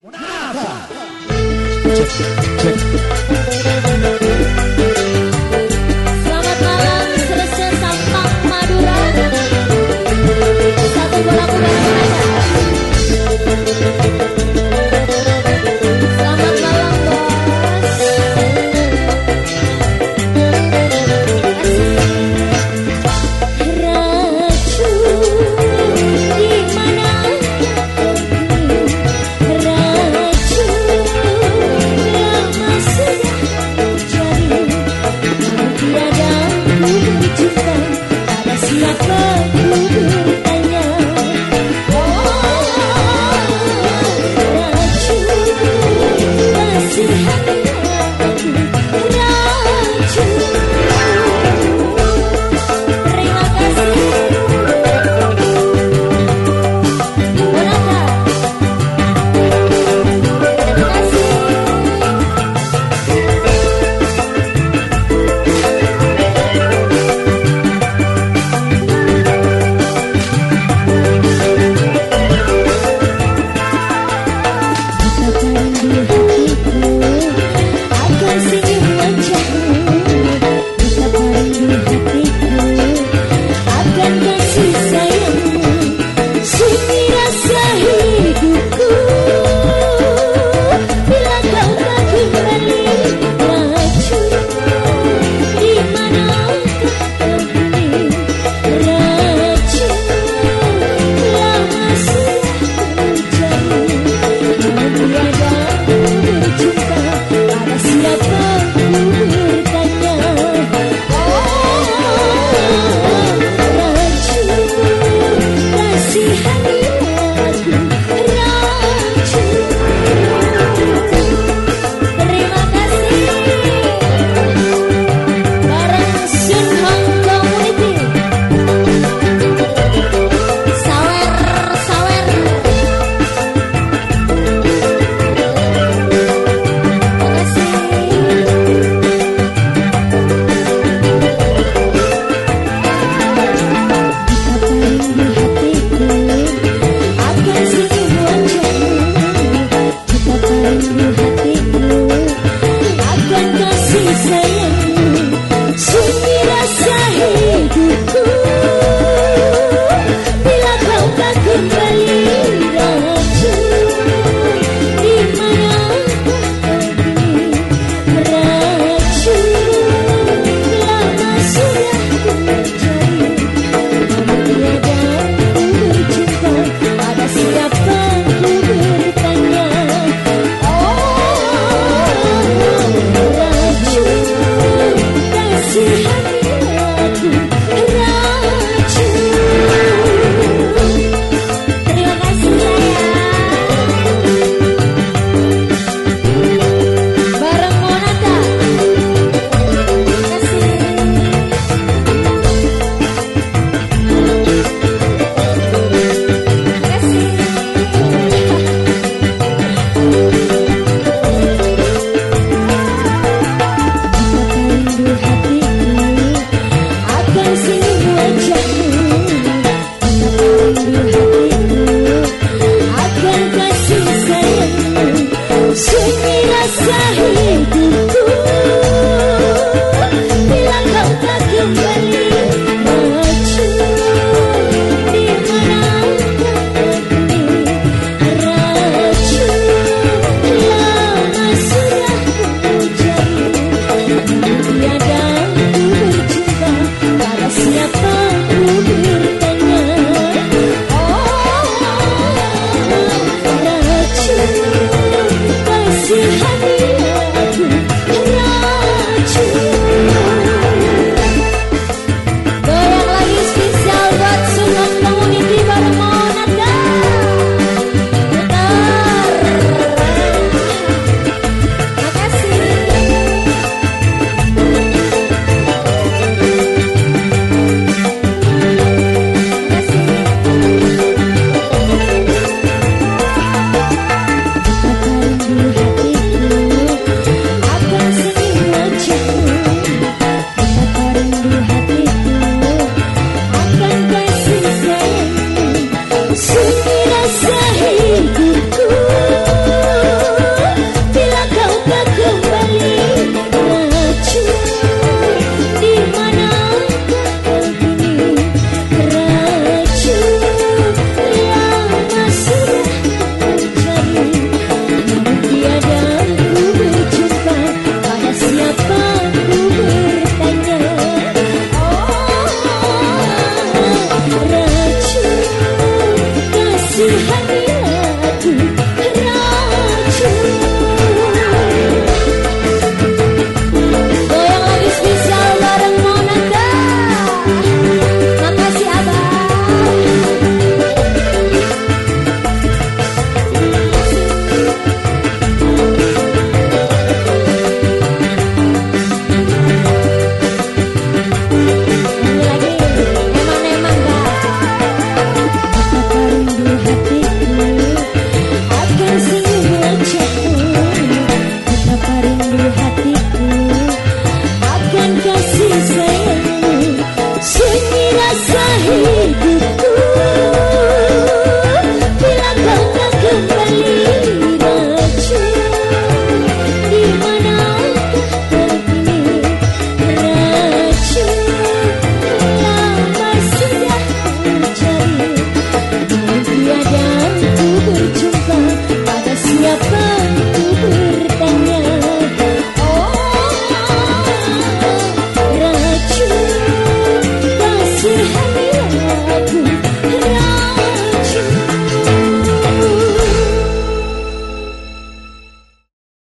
Nada.